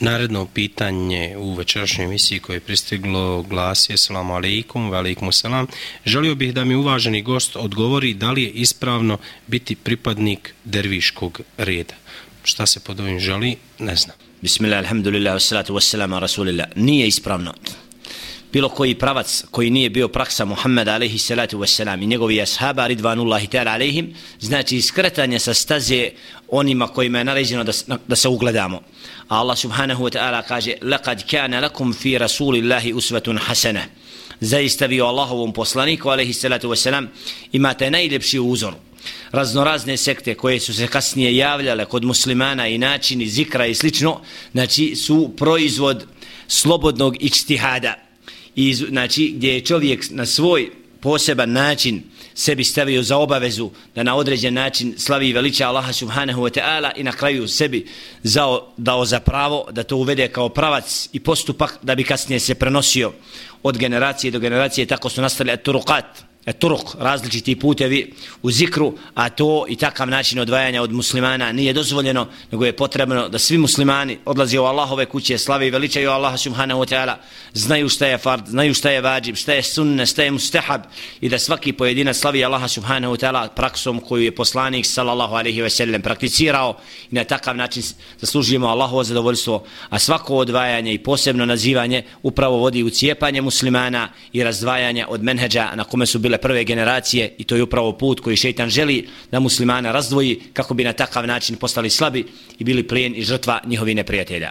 Naredno pitanje u večerašnjoj emisiji koje je pristiglo glasi Assalamu alaikum, wa alaikum salam. Želio bih da mi uvaženi gost odgovori da li je ispravno biti pripadnik derviškog reda. Šta se pod ovim želi, ne znam. Bismillah, alhamdulillah, wassalatu wassalamu rasulillah. Nije ispravno Bilo koji pravac koji nije bio praksa Muhammeda alaihi salatu wassalam i njegovi ashaba ridvanullahi ta'ala alaihim, znači iskretanje sa staze onima kojima je naređeno da, da se ugledamo. A Allah subhanahu wa ta'ala kaže لَقَدْ كَانَ لَكُمْ فِي رَسُولِ اللَّهِ أُسْوَةٌ حَسَنَةٌ Zaista vi o Allahovom poslaniku alaihi salatu wasalam imate najljepši uzor raznorazne sekte koje su se kasnije javljale kod muslimana i načini zikra i slično, znači su proizvod slobodnog ičtihada. I, znači gdje je čovjek na svoj poseban način sebi stavio za obavezu da na određen način slavi veliča Allaha subhanahu wa ta'ala i na kraju sebi zao, dao za pravo da to uvede kao pravac i postupak da bi kasnije se prenosio od generacije do generacije. Tako su nastali turukat E, turuk, različiti putevi u zikru, a to i takav način odvajanja od muslimana nije dozvoljeno, nego je potrebno da svi muslimani odlazi u Allahove kuće, slave i veličaju Allaha subhanahu wa ta'ala, znaju šta je fard, znaju šta je vađib, šta je sunne, šta je mustahab i da svaki pojedina slavi Allaha subhanahu wa ta'ala praksom koju je poslanik sallallahu alaihi wa sallam prakticirao i na takav način zaslužujemo Allahovo zadovoljstvo, a svako odvajanje i posebno nazivanje upravo vodi u cijepanje muslimana i razdvajanje od menheđa na kome su bile bile prve generacije i to je upravo put koji šeitan želi da muslimana razdvoji kako bi na takav način postali slabi i bili plijen i žrtva njihovi neprijatelja.